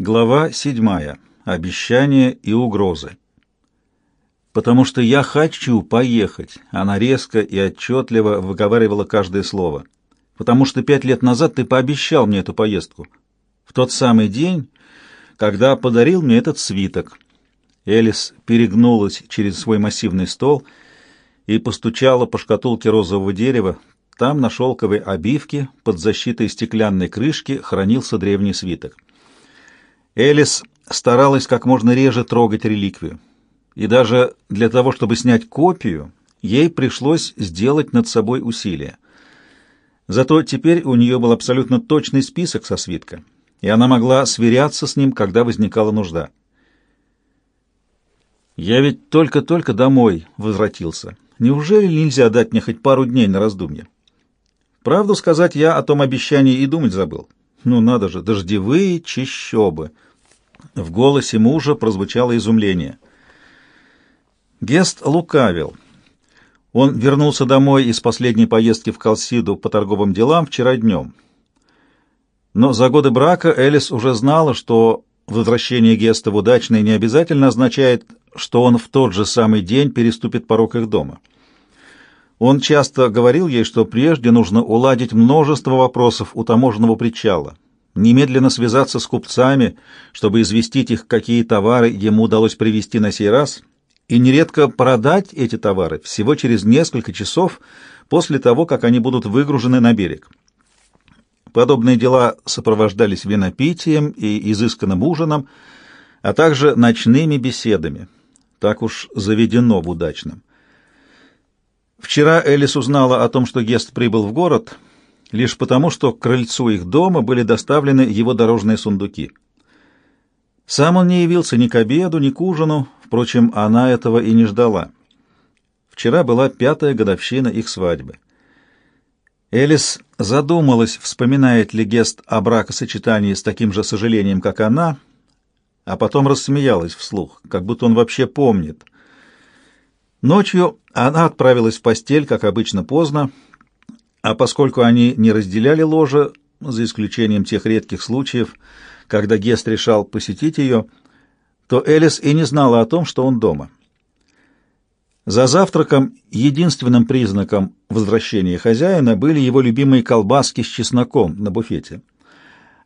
Глава седьмая. Обещания и угрозы. «Потому что я хочу поехать», — она резко и отчетливо выговаривала каждое слово. «Потому что пять лет назад ты пообещал мне эту поездку. В тот самый день, когда подарил мне этот свиток». Элис перегнулась через свой массивный стол и постучала по шкатулке розового дерева. Там на шелковой обивке под защитой стеклянной крышки хранился древний свиток. Элис старалась как можно реже трогать реликвию. И даже для того, чтобы снять копию, ей пришлось сделать над собой усилие. Зато теперь у нее был абсолютно точный список со свитка, и она могла сверяться с ним, когда возникала нужда. «Я ведь только-только домой возвратился. Неужели нельзя дать мне хоть пару дней на раздумье?» Правду сказать, я о том обещании и думать забыл. Ну надо же, дождевые чищобы. В голосе мужа прозвучало изумление. Гест лукавил. Он вернулся домой из последней поездки в Калсиду по торговым делам вчера днем. Но за годы брака Элис уже знала, что возвращение Геста в удачное не обязательно означает, что он в тот же самый день переступит порог их дома. Он часто говорил ей, что прежде нужно уладить множество вопросов у таможенного причала, немедленно связаться с купцами, чтобы известить их, какие товары ему удалось привезти на сей раз, и нередко продать эти товары всего через несколько часов после того, как они будут выгружены на берег. Подобные дела сопровождались винопитием и изысканным ужином, а также ночными беседами. Так уж заведено в удачном. Вчера Элис узнала о том, что Гест прибыл в город, лишь потому, что к крыльцу их дома были доставлены его дорожные сундуки. Сам он не явился ни к обеду, ни к ужину, впрочем, она этого и не ждала. Вчера была пятая годовщина их свадьбы. Элис задумалась, вспоминает ли Гест о бракосочетании с таким же сожалением, как она, а потом рассмеялась вслух, как будто он вообще помнит — Ночью она отправилась в постель, как обычно, поздно, а поскольку они не разделяли ложе, за исключением тех редких случаев, когда Гест решал посетить ее, то Элис и не знала о том, что он дома. За завтраком единственным признаком возвращения хозяина были его любимые колбаски с чесноком на буфете.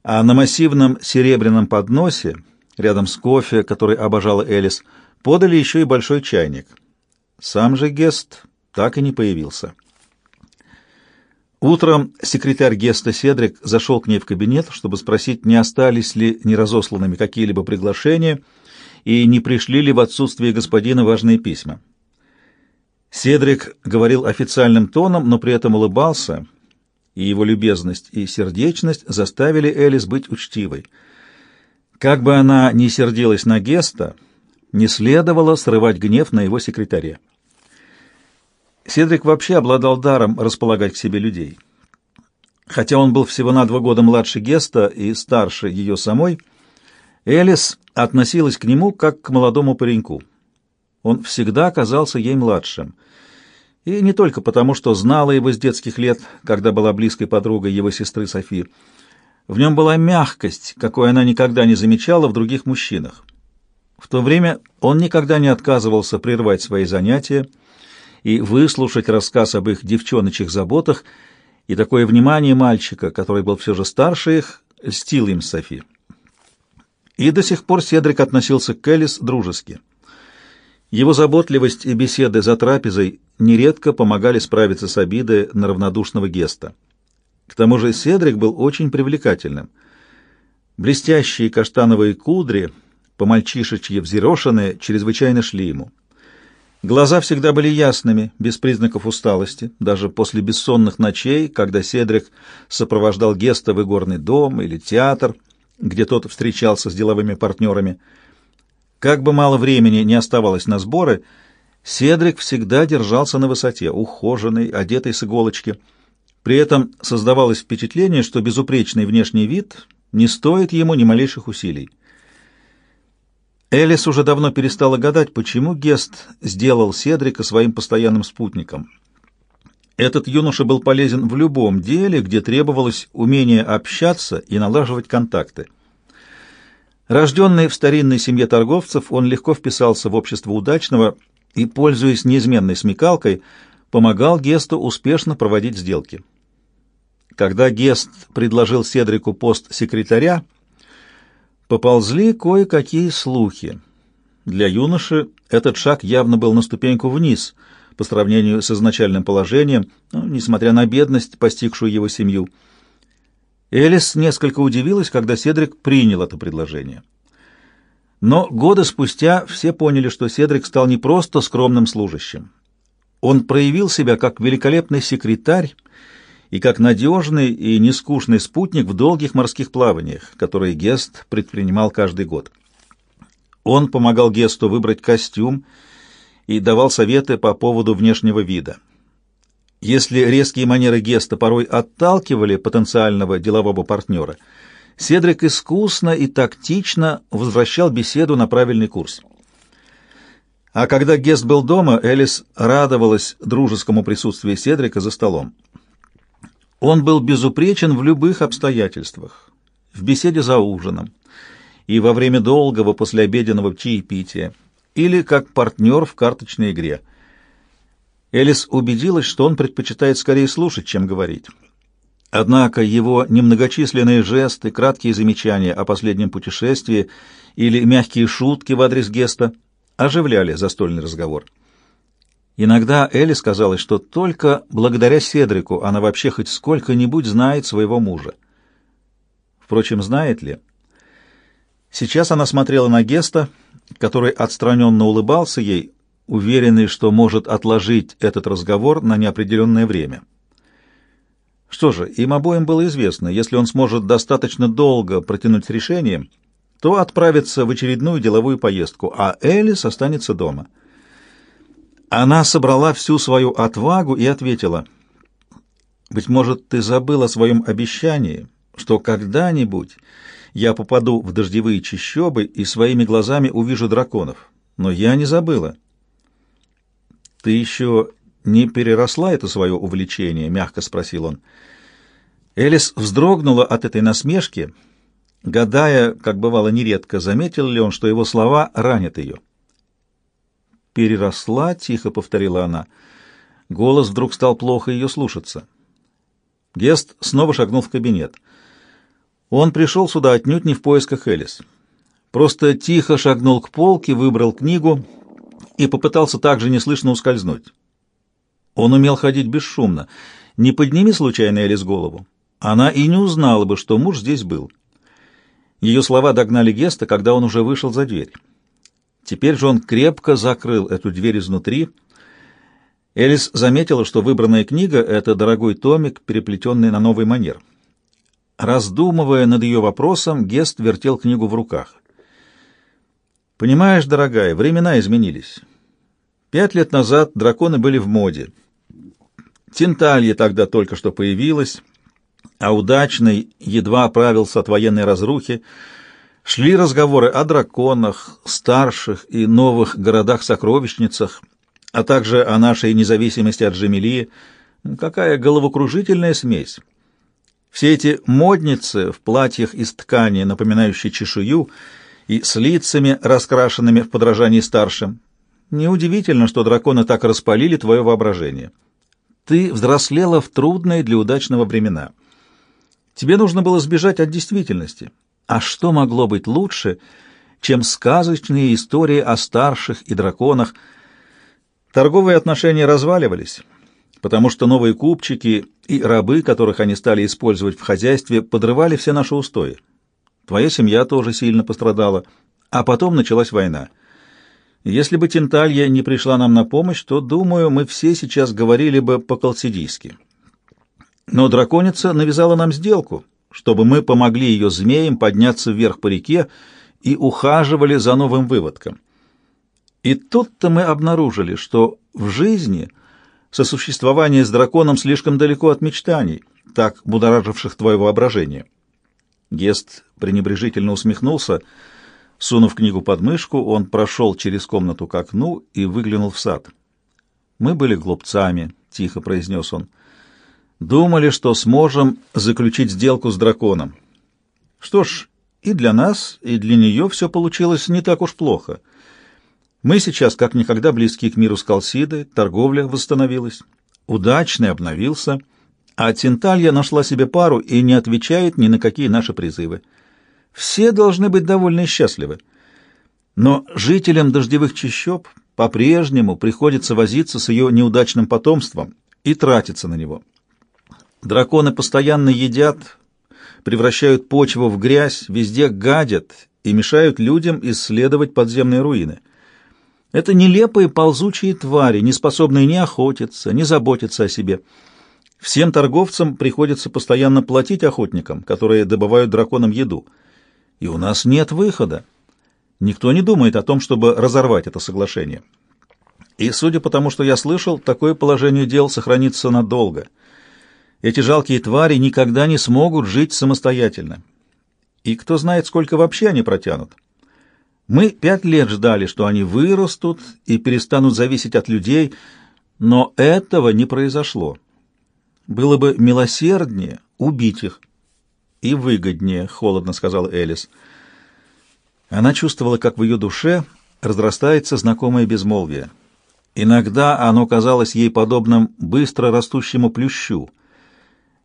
А на массивном серебряном подносе, рядом с кофе, который обожала Элис, подали еще и большой чайник — сам же Гест так и не появился. Утром секретарь Геста Седрик зашел к ней в кабинет, чтобы спросить, не остались ли неразосланными какие-либо приглашения и не пришли ли в отсутствие господина важные письма. Седрик говорил официальным тоном, но при этом улыбался, и его любезность и сердечность заставили Элис быть учтивой. Как бы она ни сердилась на Геста, не следовало срывать гнев на его секретаре. Седрик вообще обладал даром располагать к себе людей. Хотя он был всего на два года младше Геста и старше ее самой, Элис относилась к нему как к молодому пареньку. Он всегда казался ей младшим. И не только потому, что знала его с детских лет, когда была близкой подругой его сестры Софи. В нем была мягкость, какой она никогда не замечала в других мужчинах. В то время он никогда не отказывался прервать свои занятия, и выслушать рассказ об их девчоночьих заботах, и такое внимание мальчика, который был все же старше их, льстил им Софи. И до сих пор Седрик относился к Элис дружески. Его заботливость и беседы за трапезой нередко помогали справиться с обидой на равнодушного Геста. К тому же Седрик был очень привлекательным. Блестящие каштановые кудри, по-мальчишечьи взъерошенные, чрезвычайно шли ему. Глаза всегда были ясными, без признаков усталости, даже после бессонных ночей, когда Седрик сопровождал Геста в игорный дом или театр, где тот встречался с деловыми партнерами. Как бы мало времени не оставалось на сборы, Седрик всегда держался на высоте, ухоженный, одетый с иголочки. При этом создавалось впечатление, что безупречный внешний вид не стоит ему ни малейших усилий. Элис уже давно перестала гадать, почему Гест сделал Седрика своим постоянным спутником. Этот юноша был полезен в любом деле, где требовалось умение общаться и налаживать контакты. Рожденный в старинной семье торговцев, он легко вписался в общество удачного и, пользуясь неизменной смекалкой, помогал Гесту успешно проводить сделки. Когда Гест предложил Седрику пост секретаря, поползли кое-какие слухи. Для юноши этот шаг явно был на ступеньку вниз по сравнению с изначальным положением, ну, несмотря на бедность, постигшую его семью. Элис несколько удивилась, когда Седрик принял это предложение. Но годы спустя все поняли, что Седрик стал не просто скромным служащим. Он проявил себя как великолепный секретарь и как надежный и нескучный спутник в долгих морских плаваниях, которые Гест предпринимал каждый год. Он помогал Гесту выбрать костюм и давал советы по поводу внешнего вида. Если резкие манеры Геста порой отталкивали потенциального делового партнера, Седрик искусно и тактично возвращал беседу на правильный курс. А когда Гест был дома, Элис радовалась дружескому присутствию Седрика за столом. Он был безупречен в любых обстоятельствах, в беседе за ужином и во время долгого послеобеденного чаепития, или как партнер в карточной игре. Элис убедилась, что он предпочитает скорее слушать, чем говорить. Однако его немногочисленные жесты, краткие замечания о последнем путешествии или мягкие шутки в адрес Геста – оживляли застольный разговор. Иногда Элли сказала, что только благодаря Седрику она вообще хоть сколько-нибудь знает своего мужа. Впрочем, знает ли? Сейчас она смотрела на Геста, который отстраненно улыбался ей, уверенный, что может отложить этот разговор на неопределенное время. Что же, им обоим было известно, если он сможет достаточно долго протянуть с решением — то отправится в очередную деловую поездку, а Элис останется дома. Она собрала всю свою отвагу и ответила, «Быть может, ты забыл о своем обещании, что когда-нибудь я попаду в дождевые чащобы и своими глазами увижу драконов. Но я не забыла». «Ты еще не переросла это свое увлечение?» — мягко спросил он. Элис вздрогнула от этой насмешки — гадая, как бывало нередко, заметил ли он, что его слова ранят ее. «Переросла», — тихо повторила она. Голос вдруг стал плохо ее слушаться. Гест снова шагнул в кабинет. Он пришел сюда отнюдь не в поисках Элис. Просто тихо шагнул к полке, выбрал книгу и попытался также неслышно ускользнуть. Он умел ходить бесшумно. Не подними случайно Элис голову. Она и не узнала бы, что муж здесь был. Ее слова догнали Геста, когда он уже вышел за дверь. Теперь же он крепко закрыл эту дверь изнутри. Элис заметила, что выбранная книга — это дорогой томик, переплетенный на новый манер. Раздумывая над ее вопросом, Гест вертел книгу в руках. «Понимаешь, дорогая, времена изменились. Пять лет назад драконы были в моде. Тенталья тогда только что появилась, а удачный едва оправился от военной разрухи, шли разговоры о драконах, старших и новых городах-сокровищницах, а также о нашей независимости от Джемилии. Какая головокружительная смесь! Все эти модницы в платьях из ткани, напоминающей чешую, и с лицами, раскрашенными в подражании старшим. Неудивительно, что драконы так распалили твое воображение. Ты взрослела в трудные для удачного времена. Тебе нужно было сбежать от действительности. А что могло быть лучше, чем сказочные истории о старших и драконах? Торговые отношения разваливались, потому что новые купчики и рабы, которых они стали использовать в хозяйстве, подрывали все наши устои. Твоя семья тоже сильно пострадала, а потом началась война. Если бы Тенталья не пришла нам на помощь, то, думаю, мы все сейчас говорили бы по-колсидийски. Но драконица навязала нам сделку, чтобы мы помогли ее змеям подняться вверх по реке и ухаживали за новым выводком. И тут-то мы обнаружили, что в жизни сосуществование с драконом слишком далеко от мечтаний, так будораживших твое воображение. Гест пренебрежительно усмехнулся. Сунув книгу под мышку, он прошел через комнату к окну и выглянул в сад. «Мы были глупцами», — тихо произнес он. Думали, что сможем заключить сделку с драконом. Что ж, И для нас, и для нее все получилось не так уж плохо. Мы сейчас как никогда близки к миру с Калсидой, торговля восстановилась, удачный обновился, а Тинталья нашла себе пару и не отвечает ни на какие наши призывы. Все должны быть довольны и счастливы. Но жителям дождевых чащоб по-прежнему приходится возиться с ее неудачным потомством и тратиться на него. Драконы постоянно едят, превращают почву в грязь, везде гадят и мешают людям исследовать подземные руины. Это нелепые ползучие твари, не способные ни охотиться, ни заботиться о себе. Всем торговцам приходится постоянно платить охотникам, которые добывают драконам еду. И у нас нет выхода. Никто не думает о том, чтобы разорвать это соглашение. И, судя по тому, что я слышал, такое положение дел сохранится надолго. Эти жалкие твари никогда не смогут жить самостоятельно. И кто знает, сколько вообще они протянут. Мы пять лет ждали, что они вырастут и перестанут зависеть от людей, но этого не произошло. Было бы милосерднее убить их. И выгоднее, — холодно сказал Элис. — она чувствовала, как в ее душе разрастается знакомое безмолвие. Иногда оно казалось ей подобным быстро растущему плющу.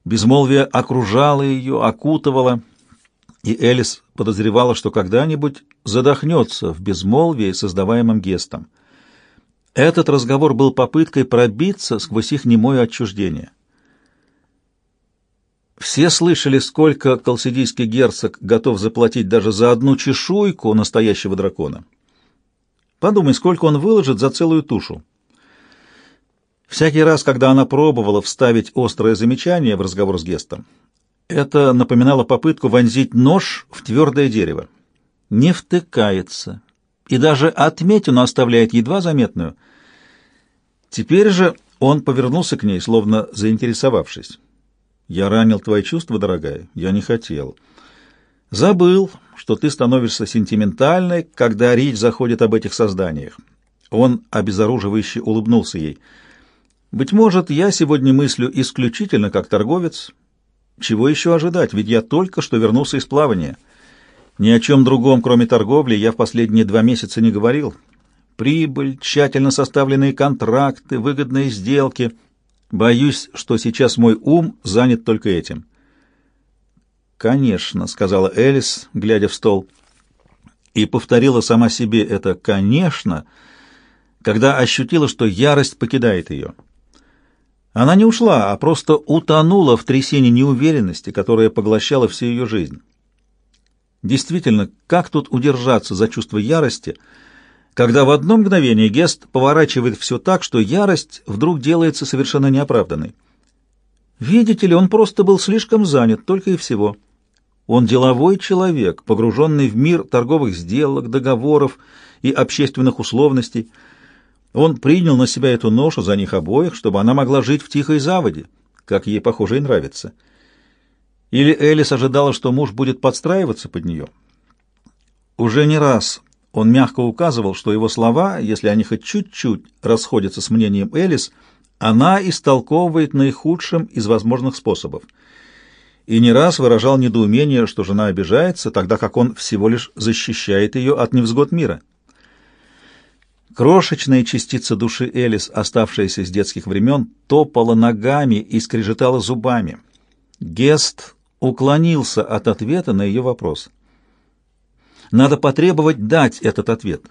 Безмолвие окружало ее, окутывало, и Элис подозревала, что когда-нибудь задохнется в безмолвии, создаваемом гестом. Этот разговор был попыткой пробиться сквозь их немое отчуждение. Все слышали, сколько колсидийский герцог готов заплатить даже за одну чешуйку настоящего дракона. Подумай, сколько он выложит за целую тушу. Всякий раз, когда она пробовала вставить острое замечание в разговор с Гестом, это напоминало попытку вонзить нож в твердое дерево. Не втыкается, и даже отметину оставляет едва заметную. Теперь же он повернулся к ней, словно заинтересовавшись. Я ранил твои чувства, дорогая? Я не хотел. Забыл, что ты становишься сентиментальной, когда речь заходит об этих созданиях. Он обезоруживающе улыбнулся ей. Быть может, я сегодня мыслю исключительно как торговец. Чего еще ожидать, ведь я только что вернулся из плавания. Ни о чем другом, кроме торговли, я в последние два месяца не говорил. Прибыль, тщательно составленные контракты, выгодные сделки — Боюсь, что сейчас мой ум занят только этим. «Конечно», — сказала Элис, глядя в стол, и повторила сама себе это «конечно», когда ощутила, что ярость покидает ее. Она не ушла, а просто утонула в трясине неуверенности, которая поглощала всю ее жизнь. Действительно, как тут удержаться за чувство ярости — когда в одно мгновение Гест поворачивает все так, что ярость вдруг делается совершенно неоправданной. Видите ли, он просто был слишком занят, только и всего. Он деловой человек, погруженный в мир торговых сделок, договоров и общественных условностей. Он принял на себя эту ношу за них обоих, чтобы она могла жить в тихой заводе, как ей, похоже, и нравится. Или Элис ожидала, что муж будет подстраиваться под нее. Уже не раз он мягко указывал, что его слова, если они хоть чуть-чуть расходятся с мнением Элис, она истолковывает наихудшим из возможных способов. И не раз выражал недоумение, что жена обижается, тогда как он всего лишь защищает ее от невзгод мира. Крошечная частица души Элис, оставшаяся с детских времен, топала ногами и скрежетала зубами. Гест уклонился от ответа на ее вопрос. Надо потребовать дать этот ответ.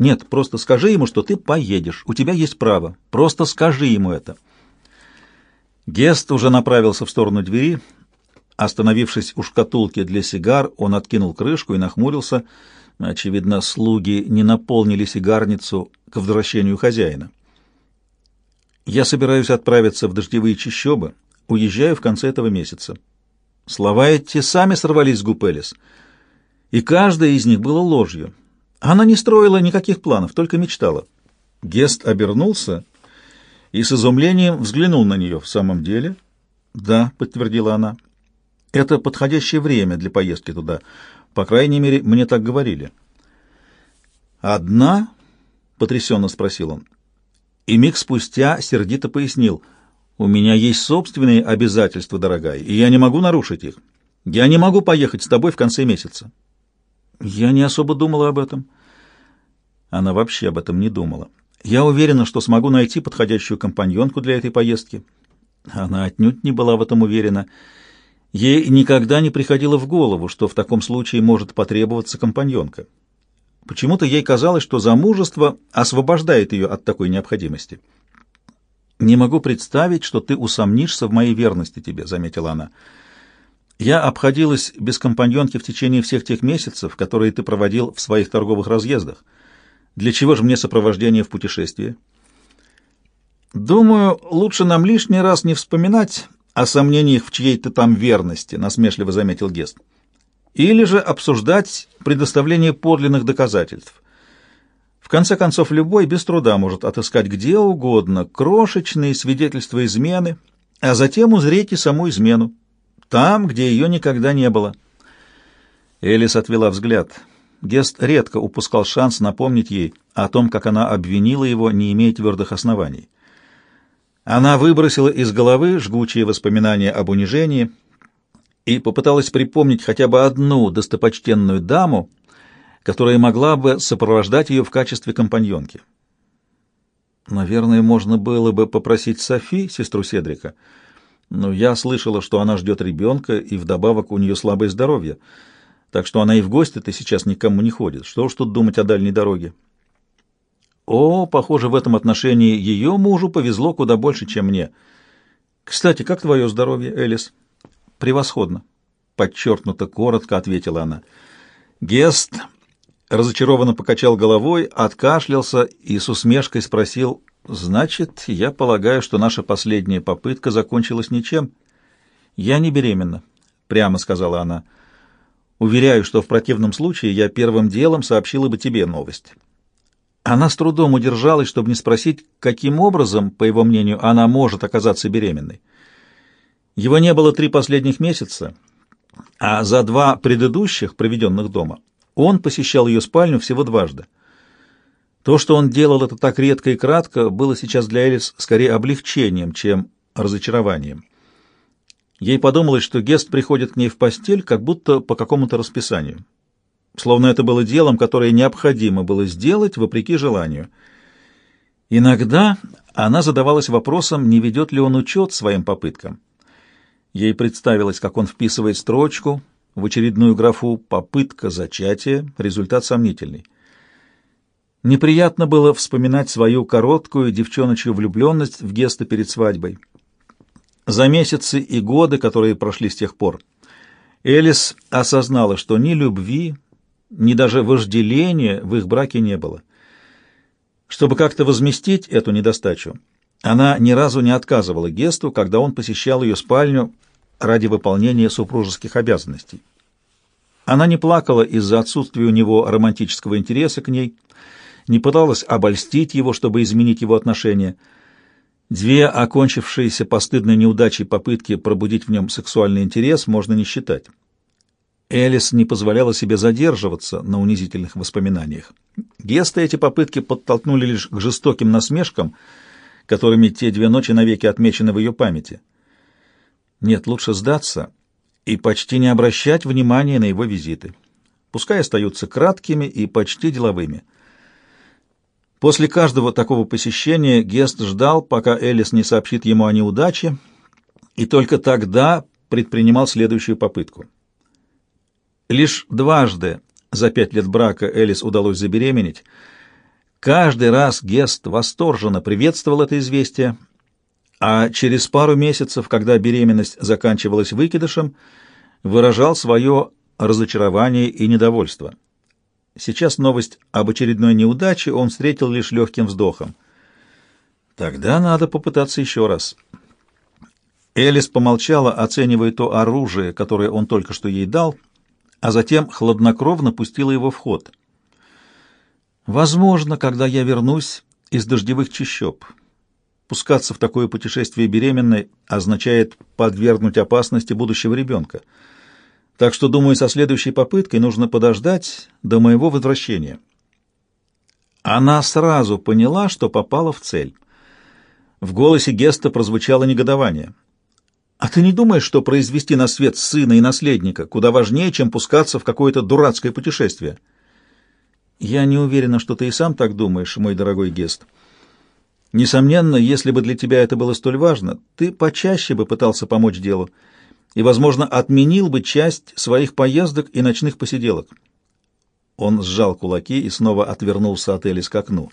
Нет, просто скажи ему, что ты поедешь. У тебя есть право. Просто скажи ему это. Гест уже направился в сторону двери. Остановившись у шкатулки для сигар, он откинул крышку и нахмурился. Очевидно, слуги не наполнили сигарницу к возвращению хозяина. «Я собираюсь отправиться в дождевые чащобы. Уезжаю в конце этого месяца». Слова эти сами сорвались с губ Элис — и каждая из них была ложью. Она не строила никаких планов, только мечтала. Гест обернулся и с изумлением взглянул на нее. «В самом деле?» «Да», — подтвердила она. «Это подходящее время для поездки туда. По крайней мере, мне так говорили». «Одна?» — потрясенно спросил он. И миг спустя сердито пояснил. «У меня есть собственные обязательства, дорогая, и я не могу нарушить их. Я не могу поехать с тобой в конце месяца. Я не особо думала об этом. Она вообще об этом не думала. Я уверена, что смогу найти подходящую компаньонку для этой поездки. Она отнюдь не была в этом уверена. Ей никогда не приходило в голову, что в таком случае может потребоваться компаньонка. Почему-то ей казалось, что замужество освобождает ее от такой необходимости. «Не могу представить, что ты усомнишься в моей верности тебе», — заметила она. «Я обходилась без компаньонки в течение всех тех месяцев, которые ты проводил в своих торговых разъездах. Для чего же мне сопровождение в путешествии?» «Думаю, лучше нам лишний раз не вспоминать о сомнениях в чьей-то там верности», — насмешливо заметил Гест. «Или же обсуждать предоставление подлинных доказательств. В конце концов, любой без труда может отыскать где угодно крошечные свидетельства измены, а затем узреть и саму измену, там, где ее никогда не было». Элис отвела взгляд. Гест редко упускал шанс напомнить ей о том, как она обвинила его, не имея твердых оснований. Она выбросила из головы жгучие воспоминания об унижении и попыталась припомнить хотя бы одну достопочтенную даму, которая могла бы сопровождать ее в качестве компаньонки. Наверное, можно было бы попросить Софи, сестру Седрика, но я слышала, что она ждет ребенка, и вдобавок у нее слабое здоровье, так что она и в гости-то сейчас никому не ходит. Что уж тут думать о дальней дороге. О, похоже, в этом отношении ее мужу повезло куда больше, чем мне. Кстати, как твое здоровье, Элис? Превосходно. Подчеркнуто коротко ответила она. Гест разочарованно покачал головой, откашлялся и с усмешкой спросил, «Значит, я полагаю, что наша последняя попытка закончилась ничем?» «Я не беременна», — прямо сказала она. «Уверяю, что в противном случае я первым делом сообщила бы тебе новость». Она с трудом удержалась, чтобы не спросить, каким образом, по его мнению, она может оказаться беременной. Его не было три последних месяца, а за два предыдущих, проведенных дома, он посещал ее спальню всего дважды. То, что он делал это так редко и кратко, было сейчас для Элис скорее облегчением, чем разочарованием. Ей подумалось, что Гест приходит к ней в постель, как будто по какому-то расписанию словно это было делом, которое необходимо было сделать вопреки желанию. Иногда она задавалась вопросом, не ведет ли он учет своим попыткам. Ей представилось, как он вписывает строчку в очередную графу «попытка зачатия», результат сомнительный. Неприятно было вспоминать свою короткую девчоночью влюбленность в Геста перед свадьбой. За месяцы и годы, которые прошли с тех пор, Элис осознала, что ни любви, ни даже вожделения в их браке не было. Чтобы как-то возместить эту недостачу, она ни разу не отказывала Гесту, когда он посещал ее спальню ради выполнения супружеских обязанностей. Она не плакала из-за отсутствия у него романтического интереса к ней, не пыталась обольстить его, чтобы изменить его отношения. Две окончившиеся постыдной неудачей попытки пробудить в нем сексуальный интерес можно не считать. Элис не позволяла себе задерживаться на унизительных воспоминаниях. Геста эти попытки подтолкнули лишь к жестоким насмешкам, которыми те две ночи навеки отмечены в ее памяти. Нет, лучше сдаться и почти не обращать внимания на его визиты. Пускай остаются краткими и почти деловыми. После каждого такого посещения Гест ждал, пока Элис не сообщит ему о неудаче, и только тогда предпринимал следующую попытку. Лишь дважды за пять лет брака Элис удалось забеременеть. Каждый раз Гест восторженно приветствовал это известие, а через пару месяцев, когда беременность заканчивалась выкидышем, выражал свое разочарование и недовольство. Сейчас новость об очередной неудаче он встретил лишь легким вздохом. Тогда надо попытаться еще раз. Элис помолчала, оценивая то оружие, которое он только что ей дал — а затем хладнокровно пустила его в ход. Возможно, когда я вернусь из дождевых чащоб. Пускаться в такое путешествие беременной означает подвергнуть опасности будущего ребенка. Так что, думаю, со следующей попыткой нужно подождать до моего возвращения. Она сразу поняла, что попала в цель. В голосе Геста прозвучало негодование. А ты не думаешь, что произвести на свет сына и наследника куда важнее, чем пускаться в какое-то дурацкое путешествие? Я не уверена, что ты и сам так думаешь, мой дорогой Гест. Несомненно, если бы для тебя это было столь важно, ты почаще бы пытался помочь делу и, возможно, отменил бы часть своих поездок и ночных посиделок. Он сжал кулаки и снова отвернулся от Элис к окну.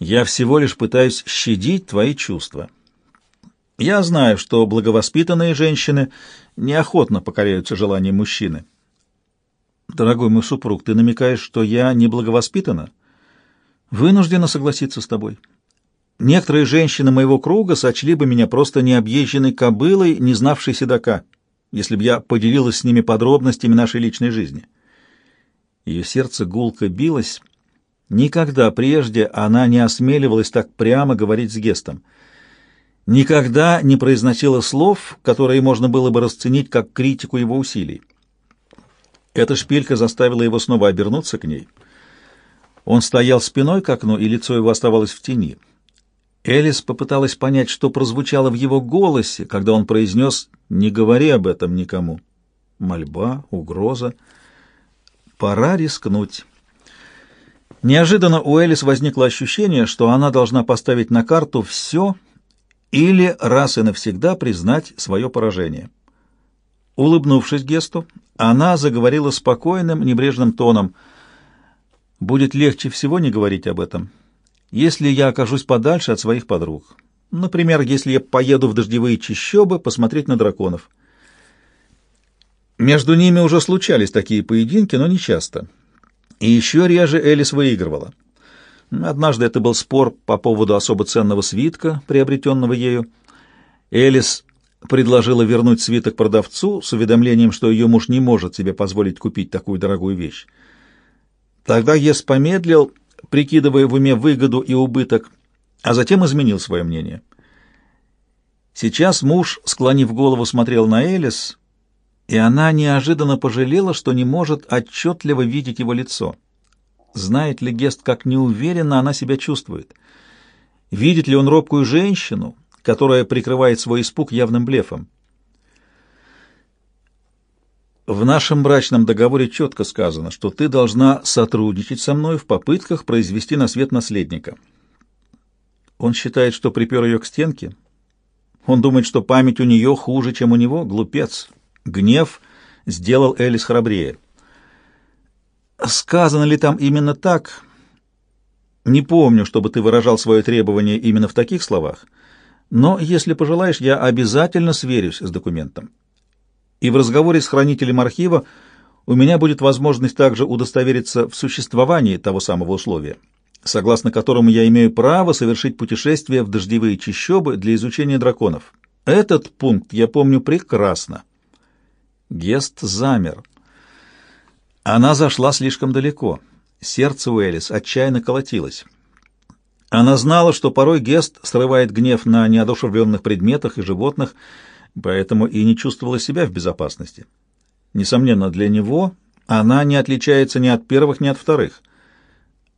«Я всего лишь пытаюсь щадить твои чувства. Я знаю, что благовоспитанные женщины неохотно покоряются желаниям мужчины. Дорогой мой супруг, ты намекаешь, что я не благовоспитана? Вынуждена согласиться с тобой. Некоторые женщины моего круга сочли бы меня просто необъезженной кобылой, не знавшей седока, если бы я поделилась с ними подробностями нашей личной жизни. Ее сердце гулко билось. Никогда прежде она не осмеливалась так прямо говорить с Гестом. Никогда не произносила слов, которые можно было бы расценить как критику его усилий. Эта шпилька заставила его снова обернуться к ней. Он стоял спиной к окну, и лицо его оставалось в тени. Элис попыталась понять, что прозвучало в его голосе, когда он произнес «Не говори об этом никому». Мольба, угроза. Пора рискнуть. Неожиданно у Элис возникло ощущение, что она должна поставить на карту все или раз и навсегда признать свое поражение. Улыбнувшись Гесту, она заговорила спокойным, небрежным тоном. «Будет легче всего не говорить об этом если я окажусь подальше от своих подруг. Например, если я поеду в дождевые чащобы посмотреть на драконов. Между ними уже случались такие поединки, но не часто. И еще реже Элис выигрывала. Однажды это был спор по поводу особо ценного свитка, приобретенного ею. Элис предложила вернуть свиток продавцу с уведомлением, что ее муж не может себе позволить купить такую дорогую вещь. Тогда Ес помедлил прикидывая в уме выгоду и убыток, а затем изменил свое мнение. Сейчас муж, склонив голову, смотрел на Элис, и она неожиданно пожалела, что не может отчетливо видеть его лицо. Знает ли Гест, как неуверенно она себя чувствует? Видит ли он робкую женщину, которая прикрывает свой испуг явным блефом? В нашем брачном договоре четко сказано, что ты должна сотрудничать со мной в попытках произвести на свет наследника. Он считает, что припер ее к стенке. Он думает, что память у нее хуже, чем у него. Глупец. Гнев сделал Элис храбрее. Сказано ли там именно так? Не помню, чтобы ты выражал свое требование именно в таких словах, но, если пожелаешь, я обязательно сверюсь с документом и в разговоре с хранителем архива у меня будет возможность также удостовериться в существовании того самого условия, согласно которому я имею право совершить путешествие в дождевые чащобы для изучения драконов. Этот пункт я помню прекрасно. Гест замер. Она зашла слишком далеко. Сердце Уэллис отчаянно колотилось. Она знала, что порой Гест срывает гнев на неодушевленных предметах и животных, поэтому и не чувствовала себя в безопасности. Несомненно, для него она не отличается ни от первых, ни от вторых.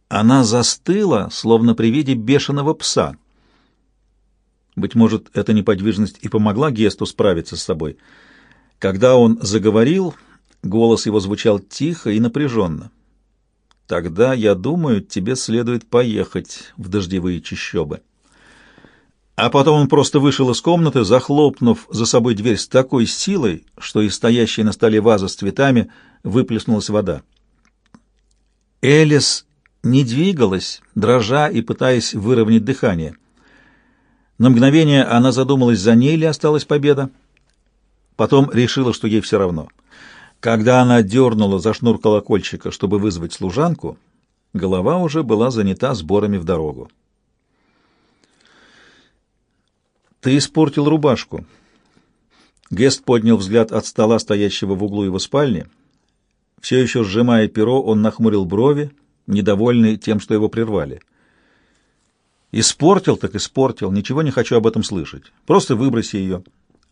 Она застыла, словно при виде бешеного пса. Быть может, эта неподвижность и помогла Гесту справиться с собой. Когда он заговорил, голос его звучал тихо и напряженно. «Тогда, я думаю, тебе следует поехать в дождевые чащобы». А потом он просто вышел из комнаты, захлопнув за собой дверь с такой силой, что из стоящей на столе вазы с цветами выплеснулась вода. Элис не двигалась, дрожа и пытаясь выровнять дыхание. На мгновение она задумалась, за ней ли осталась победа. Потом решила, что ей все равно. Когда она дернула за шнур колокольчика, чтобы вызвать служанку, голова уже была занята сборами в дорогу. «Ты испортил рубашку». Гест поднял взгляд от стола, стоящего в углу его спальни. Все еще сжимая перо, он нахмурил брови, недовольный тем, что его прервали. «Испортил, так испортил. Ничего не хочу об этом слышать. Просто выброси ее».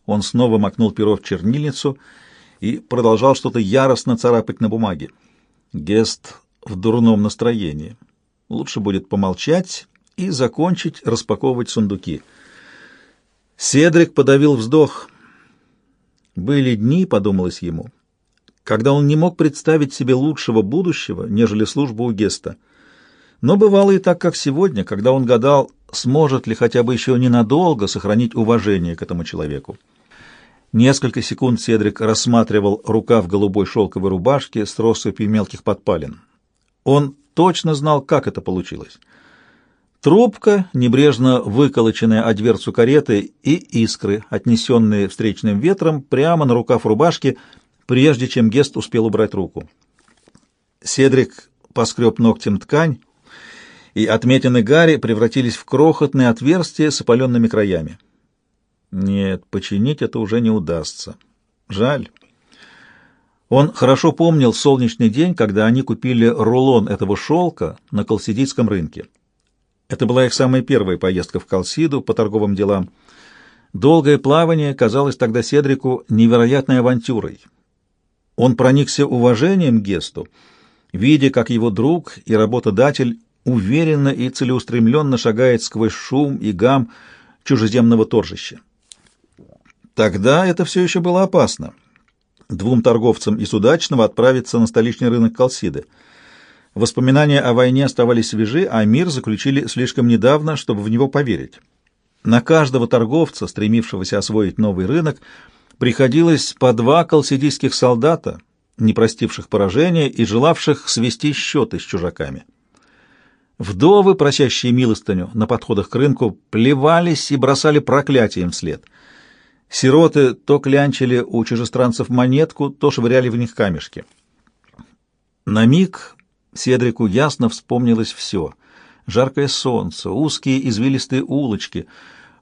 Он снова макнул перо в чернильницу и продолжал что-то яростно царапать на бумаге. Гест в дурном настроении. Лучше будет помолчать и закончить распаковывать сундуки — Седрик подавил вздох. Были дни, подумалось ему, когда он не мог представить себе лучшего будущего, нежели службу у Геста. Но бывало и так, как сегодня, когда он гадал, сможет ли хотя бы еще ненадолго сохранить уважение к этому человеку. Несколько секунд Седрик рассматривал рукав голубой шелковой рубашки с россыпью мелких подпалин. Он точно знал, как это получилось. Трубка, небрежно выколоченная о дверцу кареты, и искры, отнесенные встречным ветром прямо на рукав рубашки, прежде чем Гест успел убрать руку. Седрик поскреб ногтем ткань, и отметины Гарри превратились в крохотные отверстия с опаленными краями. Нет, починить это уже не удастся. Жаль. Он хорошо помнил солнечный день, когда они купили рулон этого шелка на Колсидийском рынке. Это была их самая первая поездка в Колсиду по торговым делам. Долгое плавание казалось тогда Седрику невероятной авантюрой. Он проникся уважением Гесту, видя, как его друг и работодатель уверенно и целеустремленно шагает сквозь шум и гам чужеземного торжища. Тогда это все еще было опасно. Двум торговцам из удачного отправиться на столичный рынок Колсиды. Воспоминания о войне оставались свежи, а мир заключили слишком недавно, чтобы в него поверить. На каждого торговца, стремившегося освоить новый рынок, приходилось по два колсидийских солдата, не простивших поражения и желавших свести счеты с чужаками. Вдовы, просящие милостыню на подходах к рынку, плевались и бросали проклятием вслед — Сироты то клянчили у чужестранцев монетку, то швыряли в них камешки. На миг Седрику ясно вспомнилось все. Жаркое солнце, узкие извилистые улочки,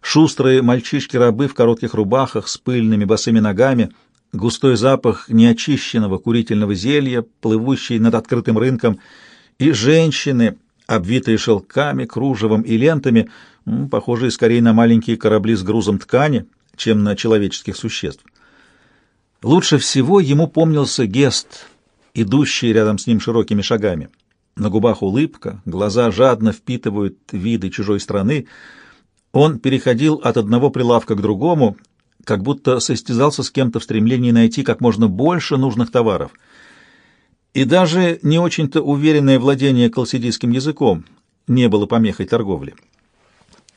шустрые мальчишки-рабы в коротких рубахах с пыльными босыми ногами, густой запах неочищенного курительного зелья, плывущий над открытым рынком, и женщины, обвитые шелками, кружевом и лентами, похожие скорее на маленькие корабли с грузом ткани — чем на человеческих существ. Лучше всего ему помнился гест, идущий рядом с ним широкими шагами. На губах улыбка, глаза жадно впитывают виды чужой страны. Он переходил от одного прилавка к другому, как будто состязался с кем-то в стремлении найти как можно больше нужных товаров. И даже не очень-то уверенное владение колсидийским языком не было помехой торговли.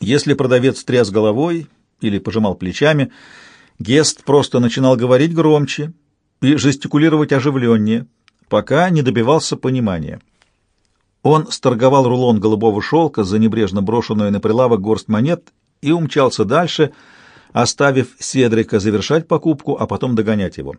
Если продавец тряс головой или пожимал плечами, Гест просто начинал говорить громче и жестикулировать оживленнее, пока не добивался понимания. Он сторговал рулон голубого шелка за небрежно брошенную на прилавок горсть монет и умчался дальше, оставив Седрика завершать покупку, а потом догонять его.